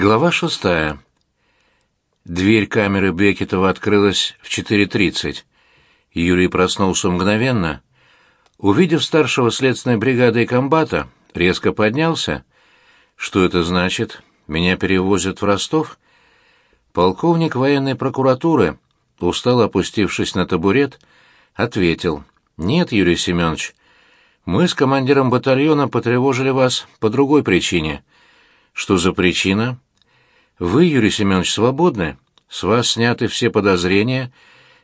Глава шестая. Дверь камеры Бекетова открылась в 4.30. Юрий проснулся мгновенно. Увидев старшего следственной бригады и комбата, резко поднялся. Что это значит? Меня перевозят в Ростов? Полковник военной прокуратуры, устало опустившись на табурет, ответил. Нет, Юрий Семенович, мы с командиром батальона потревожили вас по другой причине — что за причина? Вы, Юрий Семенович, свободны. С вас сняты все подозрения.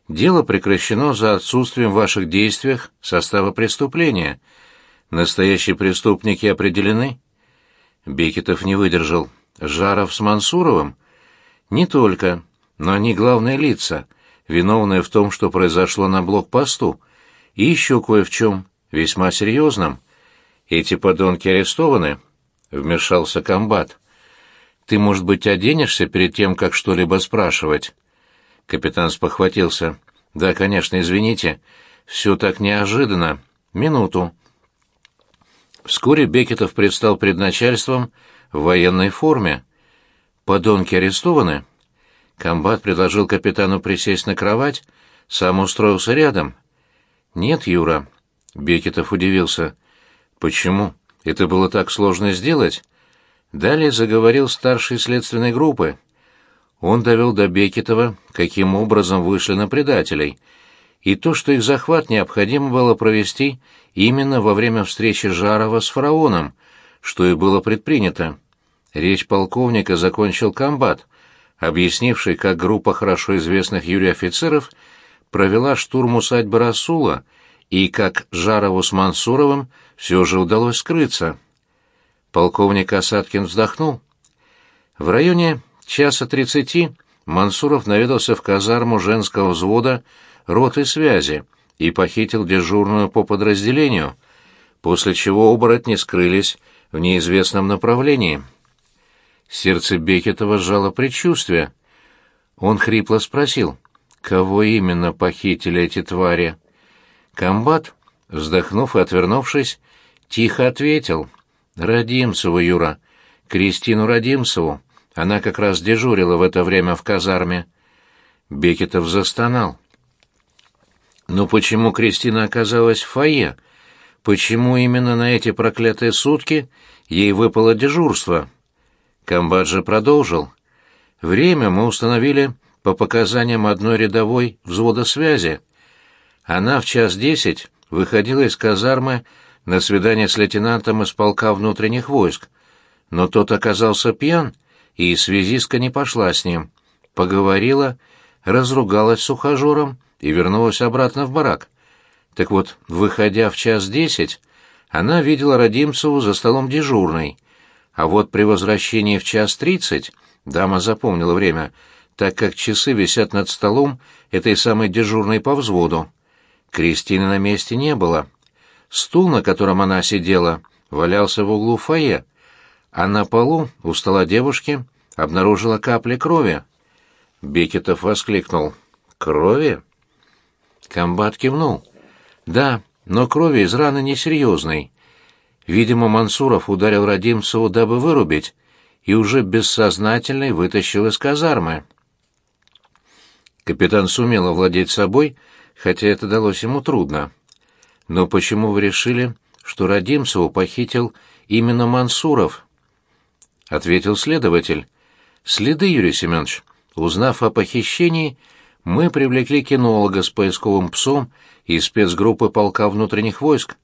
Дело прекращено за отсутствием в ваших действиях состава преступления. Настоящие преступники определены. Бекетов не выдержал. Жаров с Мансуровым? Не только, но они главные лица, виновные в том, что произошло на блокпосту, и еще кое в чем, весьма серьезном. Эти подонки арестованы, вмешался комбат. Ты, может быть, оденешься перед тем, как что-либо спрашивать? Капитан спохватился. Да, конечно, извините. Все так неожиданно. Минуту. Вскоре Бекетов предстал пред начальством в военной форме. Подонки арестованы. Комбат предложил капитану присесть на кровать, сам устроился рядом. Нет, Юра. Бекетов удивился. Почему? Это было так сложно сделать. Далее заговорил старший следственной группы. Он довел до Бекетова, каким образом вышли на предателей, и то, что их захват необходимо было провести именно во время встречи Жарова с фараоном, что и было предпринято. Речь полковника закончил комбат, объяснивший, как группа хорошо известных Юрию офицеров провела штурм усадьбы Расула и как Жарову с Мансуровым все же удалось скрыться. Полковник Осадкин вздохнул. В районе часа тридцати Мансуров наведался в казарму женского взвода роты связи и похитил дежурную по подразделению, после чего оборотни скрылись в неизвестном направлении. Сердце Бекетова сжало предчувствие. Он хрипло спросил, кого именно похитили эти твари. Комбат, вздохнув и отвернувшись, тихо ответил. «Родимцеву, Юра. Кристину Родимцеву. Она как раз дежурила в это время в казарме». Бекетов застонал. «Но почему Кристина оказалась в фойе? Почему именно на эти проклятые сутки ей выпало дежурство?» Комбат же продолжил. «Время мы установили по показаниям одной рядовой взвода связи. Она в час десять выходила из казармы на свидание с лейтенантом из полка внутренних войск, но тот оказался пьян, и связистка не пошла с ним. Поговорила, разругалась с ухажером и вернулась обратно в барак. Так вот, выходя в час десять, она видела Родимцеву за столом дежурной, а вот при возвращении в час тридцать дама запомнила время, так как часы висят над столом этой самой дежурной по взводу. Кристины на месте не было. Стул, на котором она сидела, валялся в углу фойе, а на полу у стола девушки обнаружила капли крови. Бекетов воскликнул. «Крови?» Комбат кивнул. «Да, но крови из раны несерьезной. Видимо, Мансуров ударил Родимцеву, дабы вырубить, и уже бессознательный вытащил из казармы». Капитан сумел овладеть собой, хотя это далось ему трудно. Но почему вы решили, что Родимцеву похитил именно Мансуров? Ответил следователь. Следы, Юрий Семенович. Узнав о похищении, мы привлекли кинолога с поисковым псом из спецгруппы полка внутренних войск.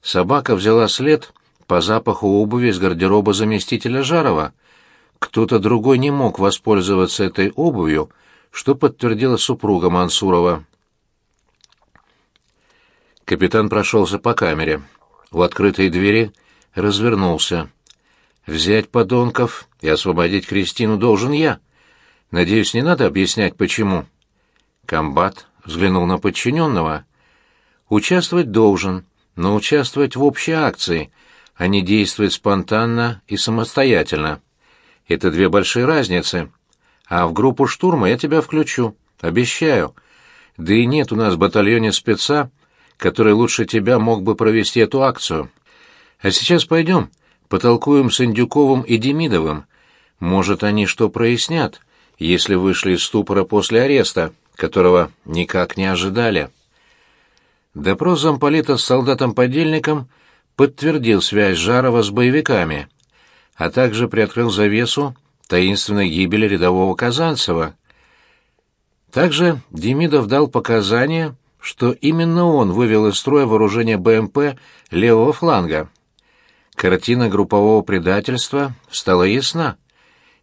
Собака взяла след по запаху обуви из гардероба заместителя Жарова. Кто-то другой не мог воспользоваться этой обувью, что подтвердила супруга Мансурова. Капитан прошелся по камере. У открытой двери развернулся. «Взять подонков и освободить Кристину должен я. Надеюсь, не надо объяснять, почему». Комбат взглянул на подчиненного. «Участвовать должен, но участвовать в общей акции, а не действовать спонтанно и самостоятельно. Это две большие разницы. А в группу штурма я тебя включу, обещаю. Да и нет у нас в батальоне спеца, который лучше тебя мог бы провести эту акцию. А сейчас пойдем, потолкуем с Индюковым и Демидовым. Может, они что прояснят, если вышли из ступора после ареста, которого никак не ожидали. Допрос замполита с солдатом-подельником подтвердил связь Жарова с боевиками, а также приоткрыл завесу таинственной гибели рядового Казанцева. Также Демидов дал показания, что именно он вывел из строя вооружение БМП левого фланга. Картина группового предательства стала ясна.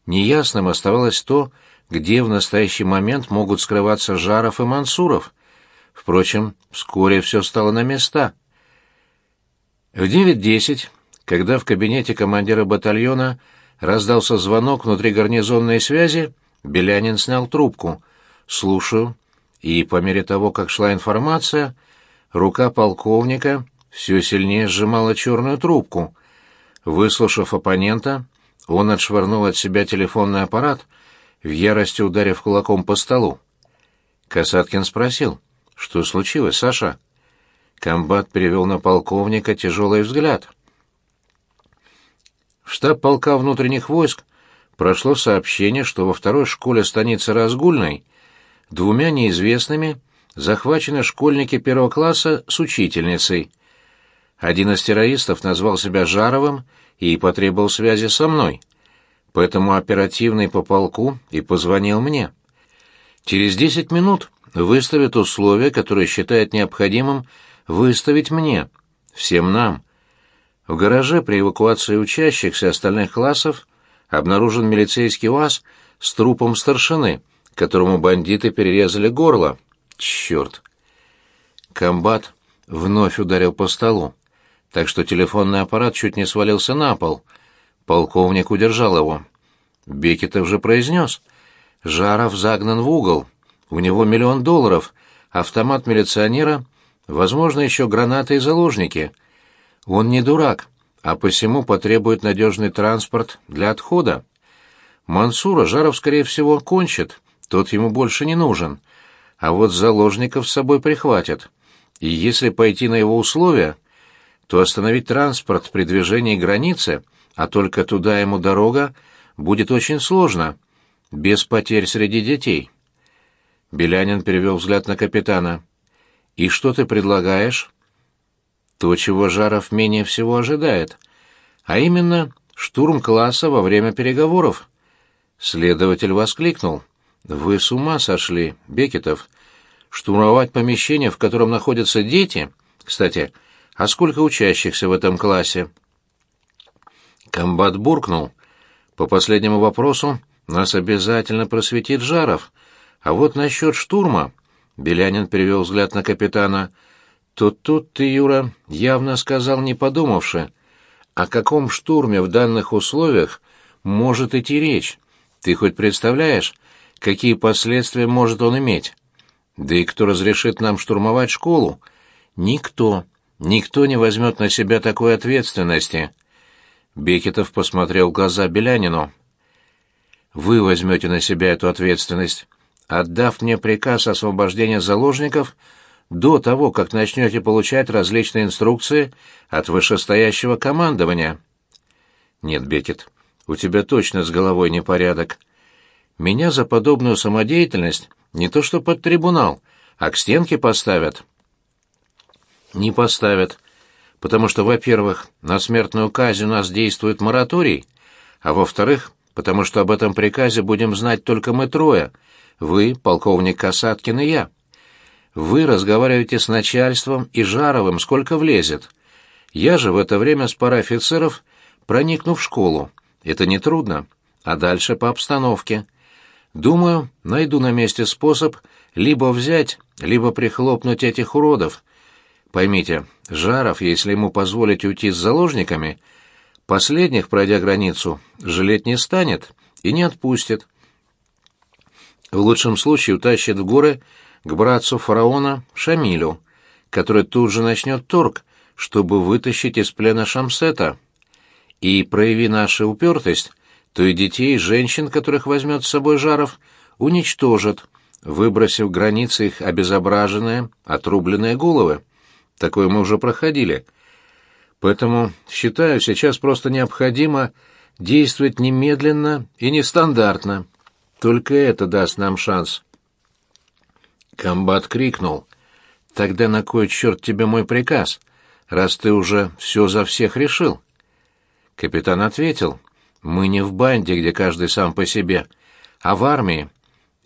Неясным оставалось то, где в настоящий момент могут скрываться Жаров и Мансуров. Впрочем, вскоре все стало на места. В 9.10, когда в кабинете командира батальона раздался звонок внутри гарнизонной связи, Белянин снял трубку. «Слушаю». И по мере того, как шла информация, рука полковника все сильнее сжимала черную трубку. Выслушав оппонента, он отшвырнул от себя телефонный аппарат, в ярости ударив кулаком по столу. Касаткин спросил, что случилось, Саша? Комбат перевел на полковника тяжелый взгляд. В штаб полка внутренних войск прошло сообщение, что во второй школе станицы Разгульной двумя неизвестными захвачены школьники первого класса с учительницей. Один из террористов назвал себя Жаровым и потребовал связи со мной. Поэтому оперативный по полку и позвонил мне. Через десять минут выставит условия, которые считает необходимым выставить мне, всем нам. В гараже при эвакуации учащихся остальных классов обнаружен милицейский УАЗ с трупом старшины, которому бандиты перерезали горло. Черт! Комбат вновь ударил по столу так что телефонный аппарат чуть не свалился на пол. Полковник удержал его. Бекетов же произнес. Жаров загнан в угол. У него миллион долларов, автомат милиционера, возможно, еще гранаты и заложники. Он не дурак, а посему потребует надежный транспорт для отхода. Мансура Жаров, скорее всего, кончит, тот ему больше не нужен. А вот заложников с собой прихватят. И если пойти на его условия, то остановить транспорт при движении границы, а только туда ему дорога, будет очень сложно, без потерь среди детей. Белянин перевел взгляд на капитана. «И что ты предлагаешь?» «То, чего Жаров менее всего ожидает, а именно штурм класса во время переговоров». Следователь воскликнул. «Вы с ума сошли, Бекетов. Штурмовать помещение, в котором находятся дети? Кстати, а сколько учащихся в этом классе? Комбат буркнул. По последнему вопросу нас обязательно просветит Жаров. А вот насчет штурма... Белянин перевел взгляд на капитана. Тут тут ты, Юра, явно сказал, не подумавши. О каком штурме в данных условиях может идти речь? Ты хоть представляешь, какие последствия может он иметь? Да и кто разрешит нам штурмовать школу? Никто. Никто не возьмет на себя такой ответственности. Бекетов посмотрел в глаза Белянину. Вы возьмете на себя эту ответственность, отдав мне приказ освобождения заложников до того, как начнете получать различные инструкции от вышестоящего командования. Нет, Бекет, у тебя точно с головой непорядок. Меня за подобную самодеятельность не то что под трибунал, а к стенке поставят. Не поставят, потому что, во-первых, на смертную казнь у нас действует мораторий, а во-вторых, потому что об этом приказе будем знать только мы трое, вы, полковник Касаткин и я. Вы разговариваете с начальством и Жаровым, сколько влезет. Я же в это время с парой офицеров проникну в школу. Это нетрудно. А дальше по обстановке. Думаю, найду на месте способ либо взять, либо прихлопнуть этих уродов, Поймите, Жаров, если ему позволить уйти с заложниками, последних, пройдя границу, жалеть не станет и не отпустит. В лучшем случае утащит в горы к братцу фараона Шамилю, который тут же начнет торг, чтобы вытащить из плена Шамсета. И, прояви наша упертость, то и детей, и женщин, которых возьмет с собой Жаров, уничтожат, выбросив границы их обезображенные, отрубленные головы. Такое мы уже проходили. Поэтому, считаю, сейчас просто необходимо действовать немедленно и нестандартно. Только это даст нам шанс. Комбат крикнул. «Тогда на кой черт тебе мой приказ, раз ты уже все за всех решил?» Капитан ответил. «Мы не в банде, где каждый сам по себе, а в армии.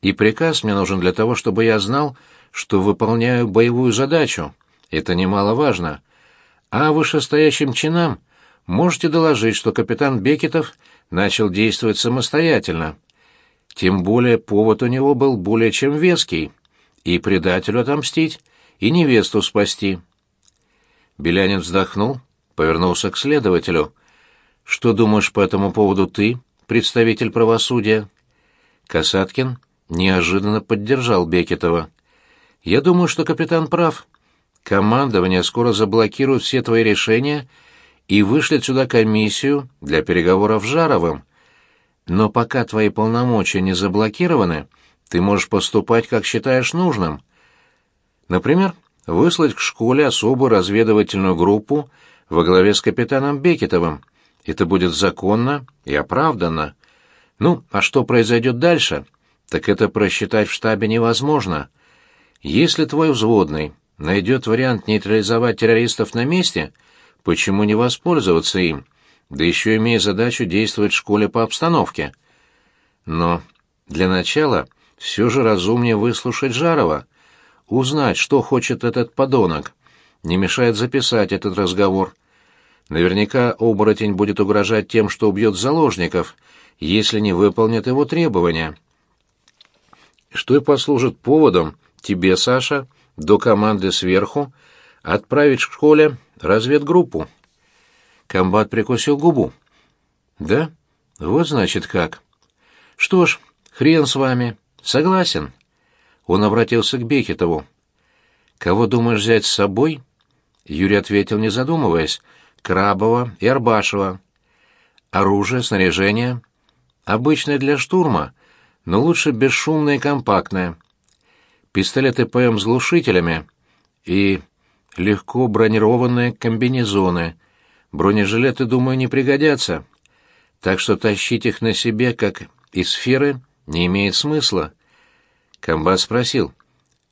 И приказ мне нужен для того, чтобы я знал, что выполняю боевую задачу. Это немаловажно. А вышестоящим чинам можете доложить, что капитан Бекетов начал действовать самостоятельно. Тем более повод у него был более чем веский. И предателю отомстить, и невесту спасти. Белянин вздохнул, повернулся к следователю. «Что думаешь по этому поводу ты, представитель правосудия?» Касаткин неожиданно поддержал Бекетова. «Я думаю, что капитан прав. Командование скоро заблокирует все твои решения и вышлет сюда комиссию для переговоров с Жаровым. Но пока твои полномочия не заблокированы, ты можешь поступать, как считаешь нужным. Например, выслать к школе особую разведывательную группу во главе с капитаном Бекетовым. Это будет законно и оправданно. Ну, а что произойдет дальше? Так это просчитать в штабе невозможно. Если твой взводный найдет вариант нейтрализовать террористов на месте, почему не воспользоваться им, да еще имея задачу действовать в школе по обстановке? Но для начала все же разумнее выслушать Жарова, узнать, что хочет этот подонок. Не мешает записать этот разговор. Наверняка оборотень будет угрожать тем, что убьет заложников, если не выполнят его требования. Что и послужит поводом тебе, Саша, до команды сверху отправить в школе разведгруппу. Комбат прикусил губу. Да? Вот значит как. Что ж, хрен с вами. Согласен. Он обратился к Бекетову. Кого думаешь взять с собой? Юрий ответил, не задумываясь. Крабова и Арбашева. Оружие, снаряжение. Обычное для штурма, но лучше бесшумное и компактное. Пистолеты ПМ с глушителями и легко бронированные комбинезоны. Бронежилеты, думаю, не пригодятся. Так что тащить их на себе, как из сферы, не имеет смысла. Комбат спросил.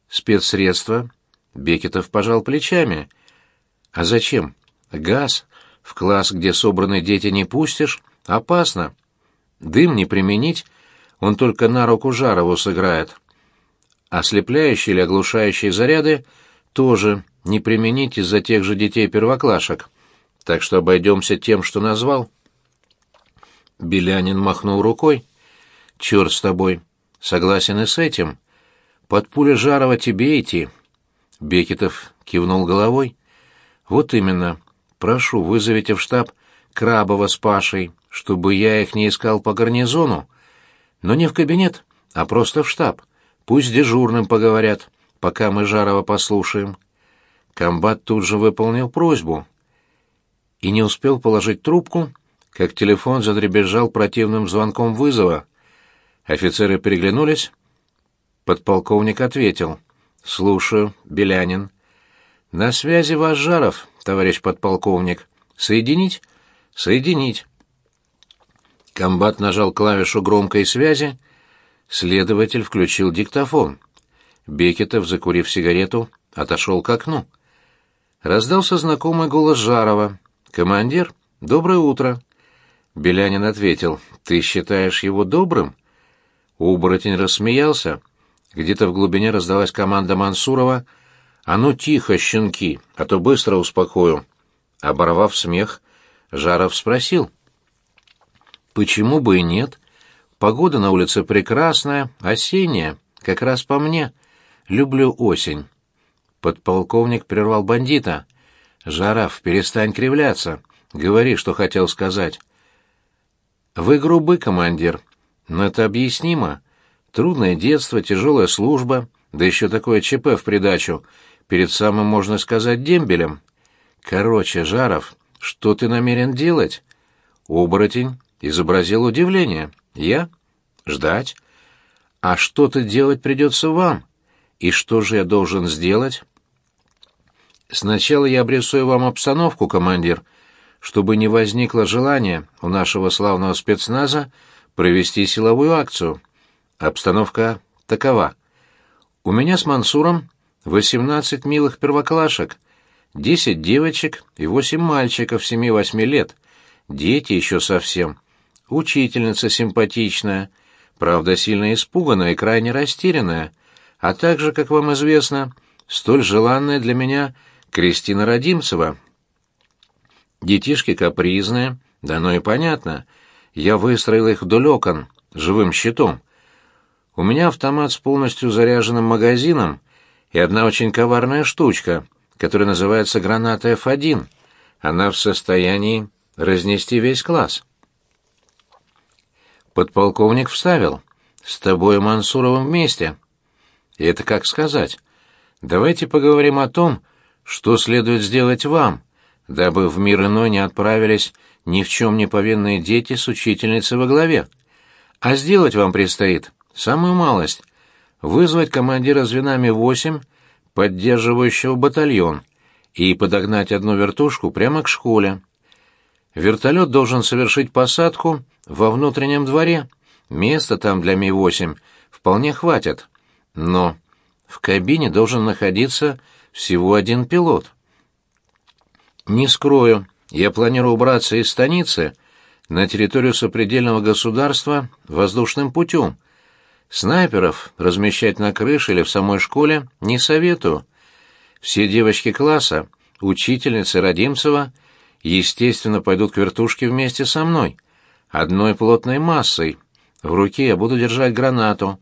«Спецсредства?» Бекетов пожал плечами. «А зачем? Газ. В класс, где собраны дети, не пустишь? Опасно. Дым не применить, он только на руку Жарову сыграет. Ослепляющие или оглушающие заряды тоже не применить из-за тех же детей-первоклашек. Так что обойдемся тем, что назвал». Белянин махнул рукой. «Черт с тобой!» Согласен и с этим. Под пули Жарова тебе идти. Бекетов кивнул головой. Вот именно. Прошу, вызовите в штаб Крабова с Пашей, чтобы я их не искал по гарнизону. Но не в кабинет, а просто в штаб. Пусть дежурным поговорят, пока мы Жарова послушаем. Комбат тут же выполнил просьбу. И не успел положить трубку, как телефон задребезжал противным звонком вызова. Офицеры переглянулись. Подполковник ответил. «Слушаю, Белянин». «На связи ваш Жаров, товарищ подполковник. Соединить?» «Соединить». Комбат нажал клавишу громкой связи. Следователь включил диктофон. Бекетов, закурив сигарету, отошел к окну. Раздался знакомый голос Жарова. «Командир, доброе утро». Белянин ответил. «Ты считаешь его добрым?» Оборотень рассмеялся. Где-то в глубине раздалась команда Мансурова «А ну тихо, щенки, а то быстро успокою». Оборвав смех, Жаров спросил. «Почему бы и нет? Погода на улице прекрасная, осенняя, как раз по мне. Люблю осень». Подполковник прервал бандита. «Жаров, перестань кривляться. Говори, что хотел сказать». «Вы грубый командир», но это объяснимо. Трудное детство, тяжелая служба, да еще такое ЧП в придачу, перед самым, можно сказать, дембелем. Короче, Жаров, что ты намерен делать? Оборотень изобразил удивление. Я? Ждать. А что-то делать придется вам. И что же я должен сделать? Сначала я обрисую вам обстановку, командир, чтобы не возникло желания у нашего славного спецназа провести силовую акцию. Обстановка такова. У меня с Мансуром 18 милых первоклашек, 10 девочек и 8 мальчиков 7-8 лет. Дети еще совсем. Учительница симпатичная, правда, сильно испуганная и крайне растерянная, а также, как вам известно, столь желанная для меня Кристина Родимцева. Детишки капризные, да ну и понятно. Я выстроил их вдоль окон, живым щитом. У меня автомат с полностью заряженным магазином и одна очень коварная штучка, которая называется граната F1. Она в состоянии разнести весь класс. Подполковник вставил. «С тобой, Мансуровым, вместе». И это как сказать? Давайте поговорим о том, что следует сделать вам, дабы в мир иной не отправились ни в чем не повинные дети с учительницей во главе. А сделать вам предстоит самую малость — вызвать командира звена Ми-8, поддерживающего батальон, и подогнать одну вертушку прямо к школе. Вертолет должен совершить посадку во внутреннем дворе. Места там для Ми-8 вполне хватит. Но в кабине должен находиться всего один пилот. Не скрою, я планирую убраться из станицы на территорию сопредельного государства воздушным путем. Снайперов размещать на крыше или в самой школе не советую. Все девочки класса, учительницы Родимцева, естественно, пойдут к вертушке вместе со мной, одной плотной массой. В руке я буду держать гранату.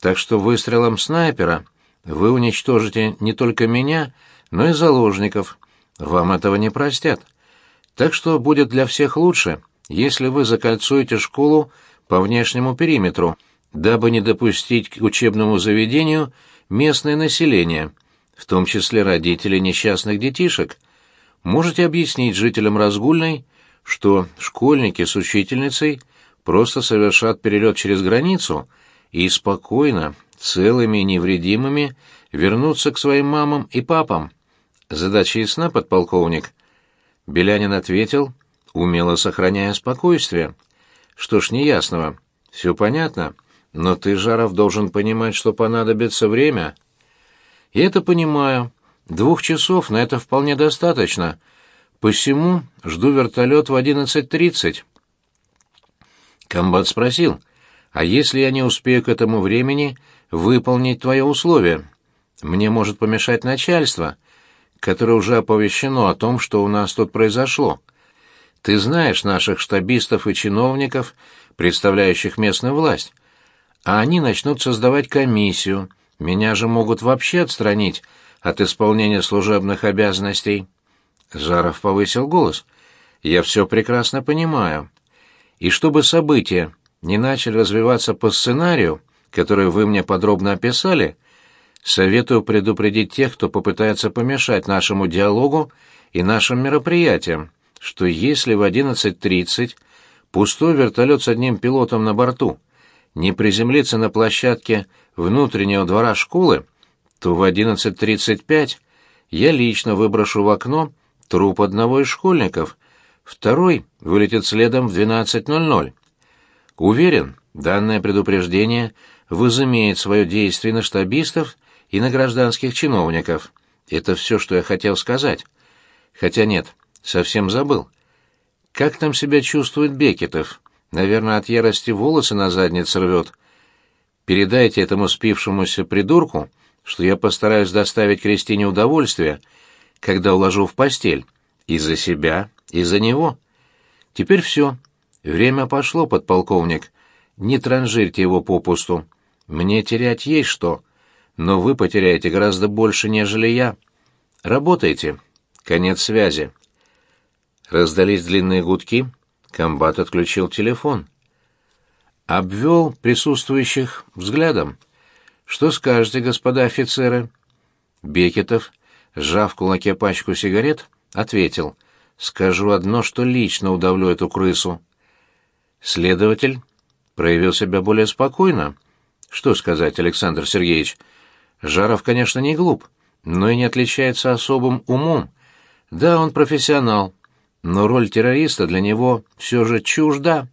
Так что выстрелом снайпера вы уничтожите не только меня, но и заложников. Вам этого не простят. Так что будет для всех лучше, если вы закольцуете школу по внешнему периметру, дабы не допустить к учебному заведению местное население, в том числе родители несчастных детишек. Можете объяснить жителям Разгульной, что школьники с учительницей просто совершат перелет через границу и спокойно, целыми и невредимыми вернуться к своим мамам и папам. Задача ясна, подполковник. Белянин ответил, умело сохраняя спокойствие. Что ж, неясного. Все понятно, но ты, Жаров, должен понимать, что понадобится время. Я это понимаю. Двух часов на это вполне достаточно. Посему жду вертолет в одиннадцать тридцать. Комбат спросил, а если я не успею к этому времени выполнить твое условие? Мне может помешать начальство, которое уже оповещено о том, что у нас тут произошло. Ты знаешь наших штабистов и чиновников, представляющих местную власть. А они начнут создавать комиссию. Меня же могут вообще отстранить от исполнения служебных обязанностей. Жаров повысил голос. Я все прекрасно понимаю. И чтобы события не начали развиваться по сценарию, который вы мне подробно описали, Советую предупредить тех, кто попытается помешать нашему диалогу и нашим мероприятиям, что если в 11.30 пустой вертолет с одним пилотом на борту не приземлится на площадке внутреннего двора школы, то в 11.35 я лично выброшу в окно труп одного из школьников, второй вылетит следом в 12.00. Уверен, данное предупреждение возымеет свое действие на штабистов и на гражданских чиновников. Это все, что я хотел сказать. Хотя нет, совсем забыл. Как там себя чувствует Бекетов? Наверное, от ярости волосы на заднице рвет. Передайте этому спившемуся придурку, что я постараюсь доставить Кристине удовольствие, когда уложу в постель. И за себя, и за него. Теперь все. Время пошло, подполковник. Не транжирьте его попусту. Мне терять есть что но вы потеряете гораздо больше, нежели я. Работайте. Конец связи. Раздались длинные гудки. Комбат отключил телефон. Обвел присутствующих взглядом. «Что скажете, господа офицеры?» Бекетов, сжав кулаке пачку сигарет, ответил. «Скажу одно, что лично удавлю эту крысу». Следователь проявил себя более спокойно. «Что сказать, Александр Сергеевич?» Жаров, конечно, не глуп, но и не отличается особым умом. Да, он профессионал, но роль террориста для него все же чужда.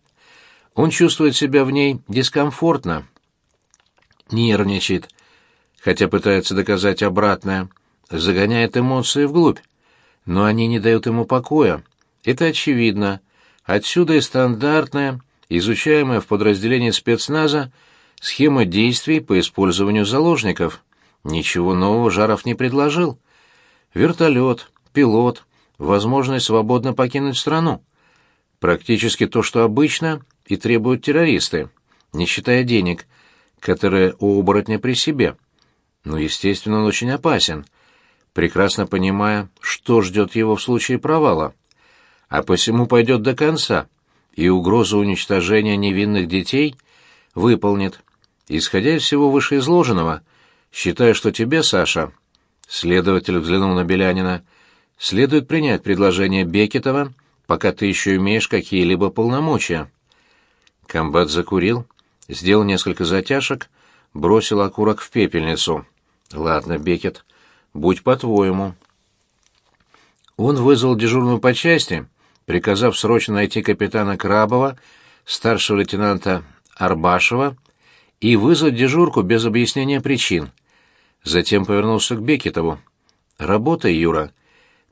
Он чувствует себя в ней дискомфортно, нервничает, хотя пытается доказать обратное, загоняет эмоции вглубь, но они не дают ему покоя. Это очевидно. Отсюда и стандартная, изучаемая в подразделении спецназа, схема действий по использованию заложников. Ничего нового Жаров не предложил. Вертолет, пилот, возможность свободно покинуть страну. Практически то, что обычно и требуют террористы, не считая денег, которые у оборотня при себе. Но, естественно, он очень опасен, прекрасно понимая, что ждет его в случае провала. А посему пойдет до конца, и угрозу уничтожения невинных детей выполнит. Исходя из всего вышеизложенного, считаю, что тебе, Саша, следователь взглянул на Белянина, следует принять предложение Бекетова, пока ты еще имеешь какие-либо полномочия. Комбат закурил, сделал несколько затяжек, бросил окурок в пепельницу. Ладно, Бекет, будь по-твоему. Он вызвал дежурную по части, приказав срочно найти капитана Крабова, старшего лейтенанта Арбашева и вызвать дежурку без объяснения причин. Затем повернулся к Бекетову. «Работай, Юра.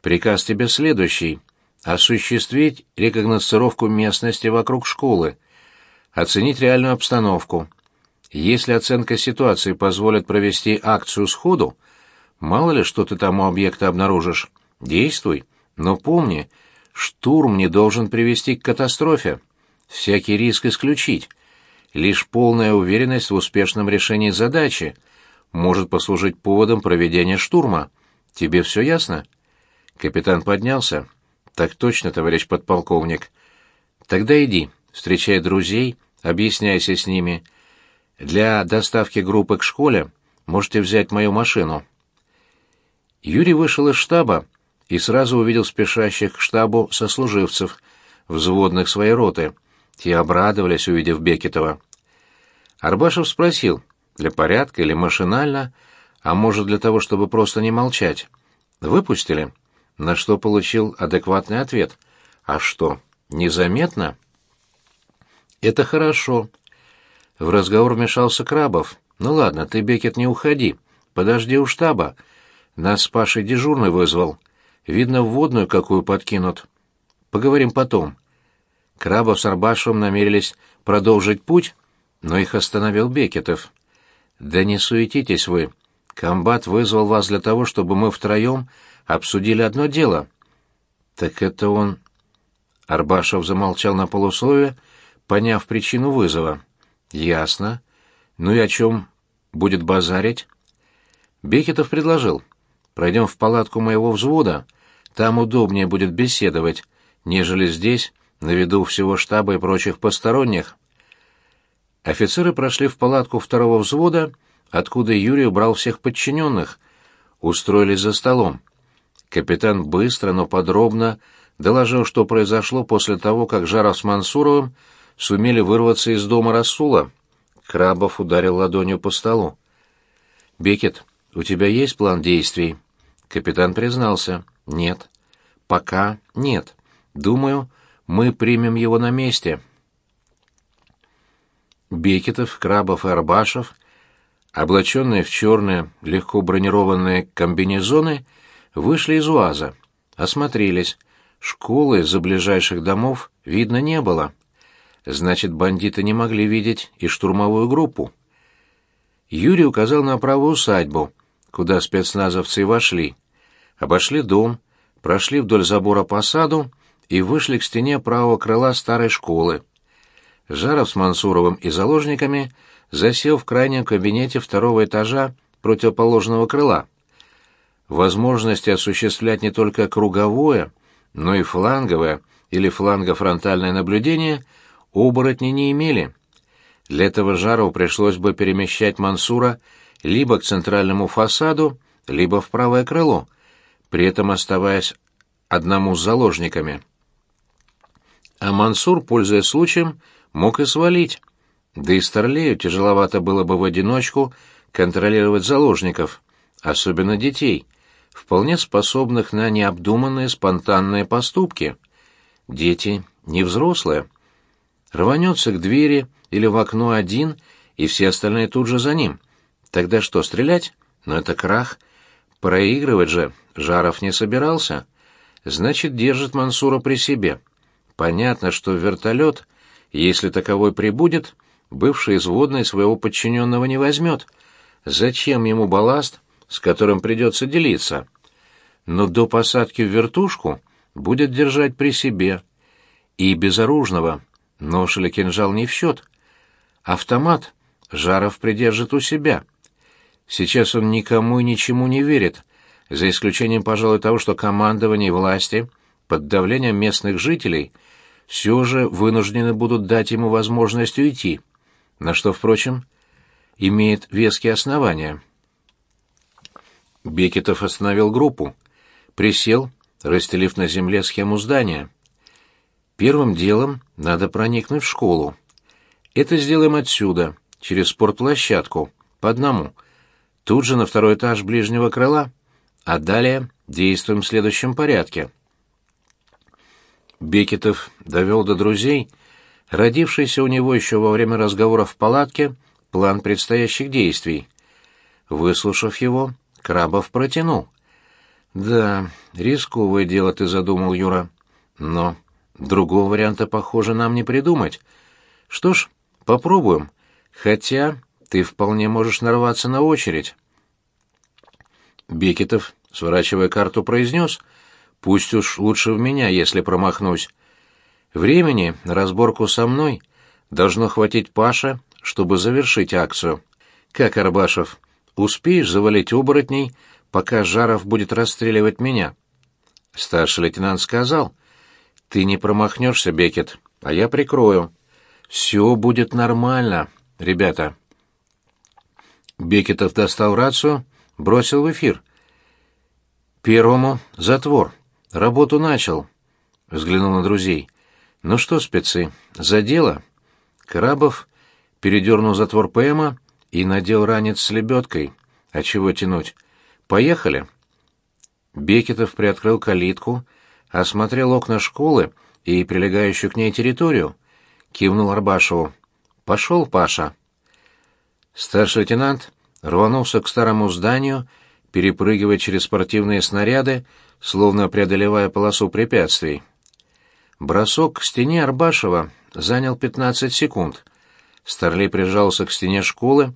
Приказ тебе следующий. Осуществить рекогносцировку местности вокруг школы оценить реальную обстановку. Если оценка ситуации позволит провести акцию сходу, мало ли что ты там у объекта обнаружишь, действуй, но помни, штурм не должен привести к катастрофе. Всякий риск исключить. Лишь полная уверенность в успешном решении задачи может послужить поводом проведения штурма. Тебе все ясно? Капитан поднялся. Так точно, товарищ подполковник. Тогда иди, встречай друзей, Объясняйся с ними. Для доставки группы к школе можете взять мою машину». Юрий вышел из штаба и сразу увидел спешащих к штабу сослуживцев, взводных своей роты. Те обрадовались, увидев Бекетова. Арбашев спросил, для порядка или машинально, а может, для того, чтобы просто не молчать. «Выпустили?» На что получил адекватный ответ. «А что, незаметно?» Это хорошо. В разговор вмешался Крабов. Ну ладно, ты, Бекет, не уходи. Подожди у штаба. Нас с Пашей дежурный вызвал. Видно, вводную какую подкинут. Поговорим потом. Крабов с Арбашевым намерились продолжить путь, но их остановил Бекетов. «Да не суетитесь вы. Комбат вызвал вас для того, чтобы мы втроем обсудили одно дело». «Так это он...» Арбашев замолчал на полусловие, поняв причину вызова. «Ясно. Ну и о чем будет базарить?» Бекетов предложил. «Пройдем в палатку моего взвода. Там удобнее будет беседовать, нежели здесь, на виду всего штаба и прочих посторонних». Офицеры прошли в палатку второго взвода, откуда Юрий убрал всех подчиненных. Устроились за столом. Капитан быстро, но подробно доложил, что произошло после того, как Жаров с Мансуровым сумели вырваться из дома Расула. Крабов ударил ладонью по столу. «Бекет, у тебя есть план действий?» Капитан признался. «Нет». «Пока нет. Думаю, мы примем его на месте». Бекетов, Крабов и Арбашев, облаченные в черные, легко бронированные комбинезоны, вышли из УАЗа, осмотрелись. Школы из-за ближайших домов видно не было. Значит, бандиты не могли видеть и штурмовую группу. Юрий указал на правую усадьбу, куда спецназовцы вошли. Обошли дом, прошли вдоль забора по саду и вышли к стене правого крыла старой школы. Жаров с Мансуровым и заложниками засел в крайнем кабинете второго этажа противоположного крыла. Возможности осуществлять не только круговое, но и фланговое или флангофронтальное наблюдение – оборотни не имели. Для этого Жарову пришлось бы перемещать Мансура либо к центральному фасаду, либо в правое крыло, при этом оставаясь одному с заложниками. А Мансур, пользуясь случаем, мог и свалить. Да и Старлею тяжеловато было бы в одиночку контролировать заложников, особенно детей, вполне способных на необдуманные спонтанные поступки — Дети не взрослые. Рванется к двери или в окно один, и все остальные тут же за ним. Тогда что, стрелять? Но это крах. Проигрывать же Жаров не собирался. Значит, держит Мансура при себе. Понятно, что вертолет, если таковой прибудет, бывший изводный своего подчиненного не возьмет. Зачем ему балласт, с которым придется делиться? Но до посадки в вертушку будет держать при себе. И безоружного, нож или кинжал не в счет. Автомат Жаров придержит у себя. Сейчас он никому и ничему не верит, за исключением, пожалуй, того, что командование власти под давлением местных жителей все же вынуждены будут дать ему возможность уйти, на что, впрочем, имеет веские основания. Бекетов остановил группу, присел, расстелив на земле схему здания. Первым делом надо проникнуть в школу. Это сделаем отсюда, через спортплощадку, по одному. Тут же на второй этаж ближнего крыла, а далее действуем в следующем порядке. Бекетов довел до друзей, родившийся у него еще во время разговора в палатке, план предстоящих действий. Выслушав его, Крабов протянул. «Да, рисковое дело ты задумал, Юра. Но другого варианта, похоже, нам не придумать. Что ж, попробуем. Хотя ты вполне можешь нарваться на очередь». Бекетов, сворачивая карту, произнес, «Пусть уж лучше в меня, если промахнусь. Времени на разборку со мной должно хватить Паша, чтобы завершить акцию. Как, Арбашев, успеешь завалить оборотней, пока Жаров будет расстреливать меня?» Старший лейтенант сказал, «Ты не промахнешься, Бекет, а я прикрою. Все будет нормально, ребята». Бекетов достал рацию, бросил в эфир. «Первому затвор. Работу начал», — взглянул на друзей. «Ну что, спецы, за дело?» Крабов передернул затвор ПМа и надел ранец с лебедкой. А чего тянуть? Поехали. Бекетов приоткрыл калитку, осмотрел окна школы и прилегающую к ней территорию. Кивнул Арбашеву. «Пошел, Паша». Старший лейтенант рванулся к старому зданию, перепрыгивая через спортивные снаряды, словно преодолевая полосу препятствий. Бросок к стене Арбашева занял 15 секунд. Старлей прижался к стене школы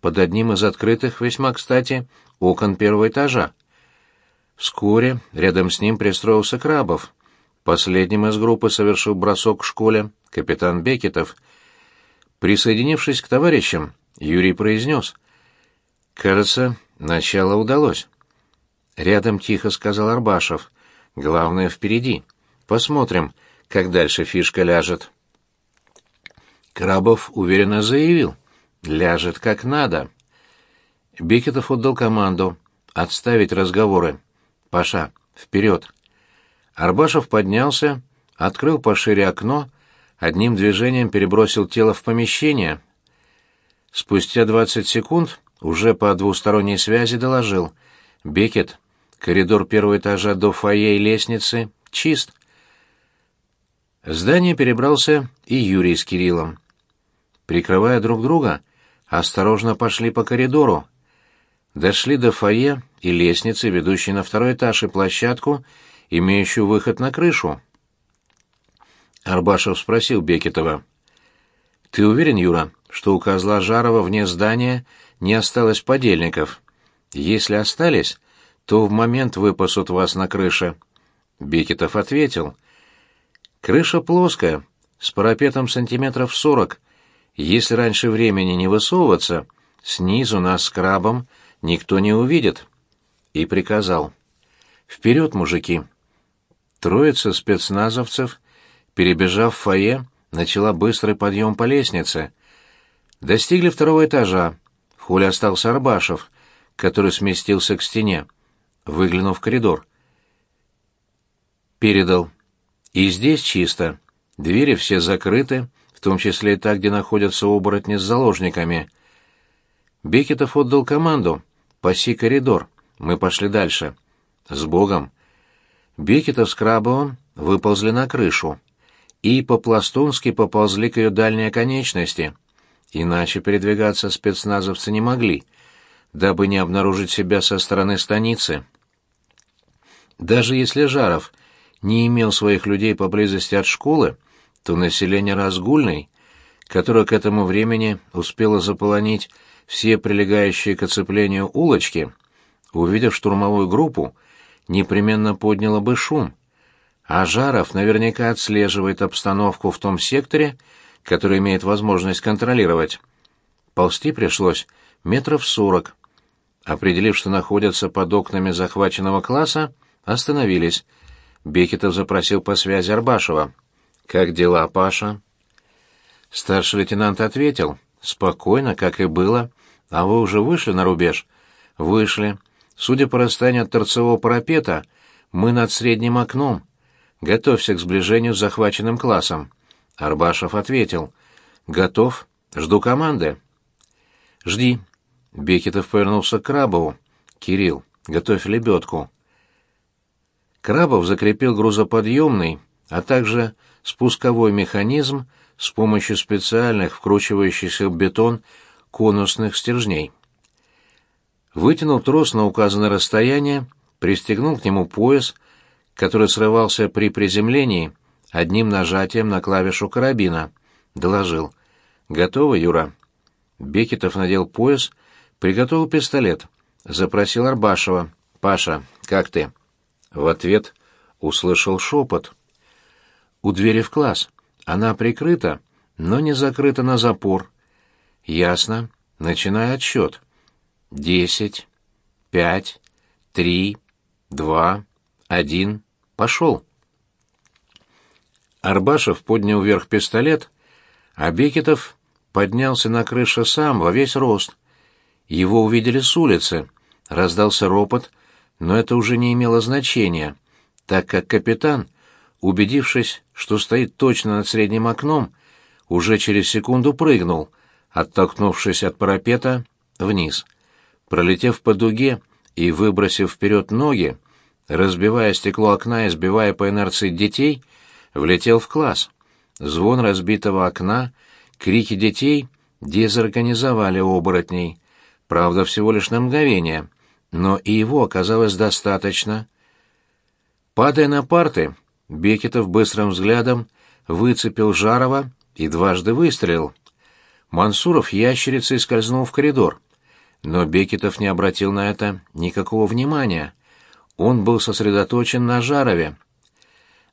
под одним из открытых, весьма кстати, окон первого этажа. Вскоре рядом с ним пристроился Крабов. Последним из группы совершил бросок к школе капитан Бекетов. Присоединившись к товарищам, Юрий произнес. «Кажется, начало удалось». Рядом тихо сказал Арбашев. «Главное впереди. Посмотрим, как дальше фишка ляжет». Крабов уверенно заявил. «Ляжет как надо». Бекетов отдал команду отставить разговоры. «Паша, вперед!» Арбашев поднялся, открыл пошире окно, одним движением перебросил тело в помещение. Спустя двадцать секунд уже по двусторонней связи доложил. «Бекет, коридор первого этажа до фойе и лестницы чист». Здание перебрался и Юрий с Кириллом. Прикрывая друг друга, осторожно пошли по коридору. Дошли до фойе и лестницы, ведущей на второй этаж и площадку, имеющую выход на крышу. Арбашев спросил Бекетова. «Ты уверен, Юра, что у козла Жарова вне здания не осталось подельников? Если остались, то в момент выпасут вас на крыше». Бекетов ответил. «Крыша плоская, с парапетом сантиметров сорок. Если раньше времени не высовываться, снизу нас с крабом никто не увидит». И приказал. «Вперед, мужики!» Троица спецназовцев, перебежав в фойе, начала быстрый подъем по лестнице. Достигли второго этажа. В холле остался Арбашев, который сместился к стене. Выглянув в коридор. Передал. И здесь чисто. Двери все закрыты, в том числе и та, где находятся оборотни с заложниками. Бекетов отдал команду. «Паси коридор. Мы пошли дальше. С Богом!» Бекетов с Крабовым выползли на крышу и по-пластунски поползли к ее дальней оконечности. Иначе передвигаться спецназовцы не могли, дабы не обнаружить себя со стороны станицы. Даже если Жаров не имел своих людей поблизости от школы, то население Разгульной, которое к этому времени успело заполонить все прилегающие к оцеплению улочки, увидев штурмовую группу, непременно подняло бы шум. А Жаров наверняка отслеживает обстановку в том секторе, который имеет возможность контролировать. Ползти пришлось метров сорок. Определив, что находятся под окнами захваченного класса, остановились. Бекетов запросил по связи Арбашева. «Как дела, Паша?» Старший лейтенант ответил. «Спокойно, как и было. А вы уже вышли на рубеж?» «Вышли. Судя по расстоянию от торцевого парапета, мы над средним окном. Готовься к сближению с захваченным классом». Арбашев ответил. «Готов. Жду команды». «Жди». Бекетов повернулся к Крабову. «Кирилл, готовь лебедку». Крабов закрепил грузоподъемный, а также спусковой механизм с помощью специальных вкручивающихся в бетон конусных стержней. Вытянул трос на указанное расстояние, пристегнул к нему пояс, который срывался при приземлении одним нажатием на клавишу карабина. Доложил. «Готово, Юра?» Бекетов надел пояс, приготовил пистолет. Запросил Арбашева. «Паша, как ты?» В ответ услышал шепот. «У двери в класс. Она прикрыта, но не закрыта на запор». «Ясно. Начинай отсчет. Десять, пять, три, два, один. Пошел». Арбашев поднял вверх пистолет, а Бекетов поднялся на крышу сам во весь рост. Его увидели с улицы. Раздался ропот, но это уже не имело значения, так как капитан, убедившись, что стоит точно над средним окном, уже через секунду прыгнул, оттолкнувшись от парапета вниз. Пролетев по дуге и выбросив вперед ноги, разбивая стекло окна и сбивая по инерции детей, влетел в класс. Звон разбитого окна, крики детей дезорганизовали оборотней. Правда, всего лишь на мгновение — но и его оказалось достаточно. Падая на парты, Бекетов быстрым взглядом выцепил Жарова и дважды выстрелил. Мансуров ящерицей скользнул в коридор. Но Бекетов не обратил на это никакого внимания. Он был сосредоточен на Жарове.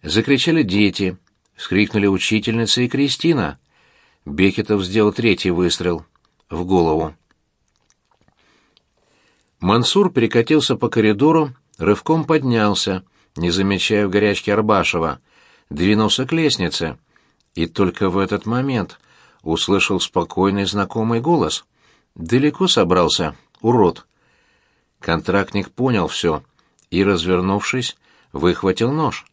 Закричали дети, вскрикнули учительница и Кристина. Бекетов сделал третий выстрел в голову. Мансур перекатился по коридору, рывком поднялся, не замечая в горячке Арбашева, двинулся к лестнице. И только в этот момент услышал спокойный знакомый голос. «Далеко собрался, урод!» Контрактник понял все и, развернувшись, выхватил нож.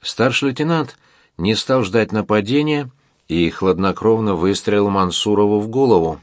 Старший лейтенант не стал ждать нападения и хладнокровно выстрелил Мансурову в голову.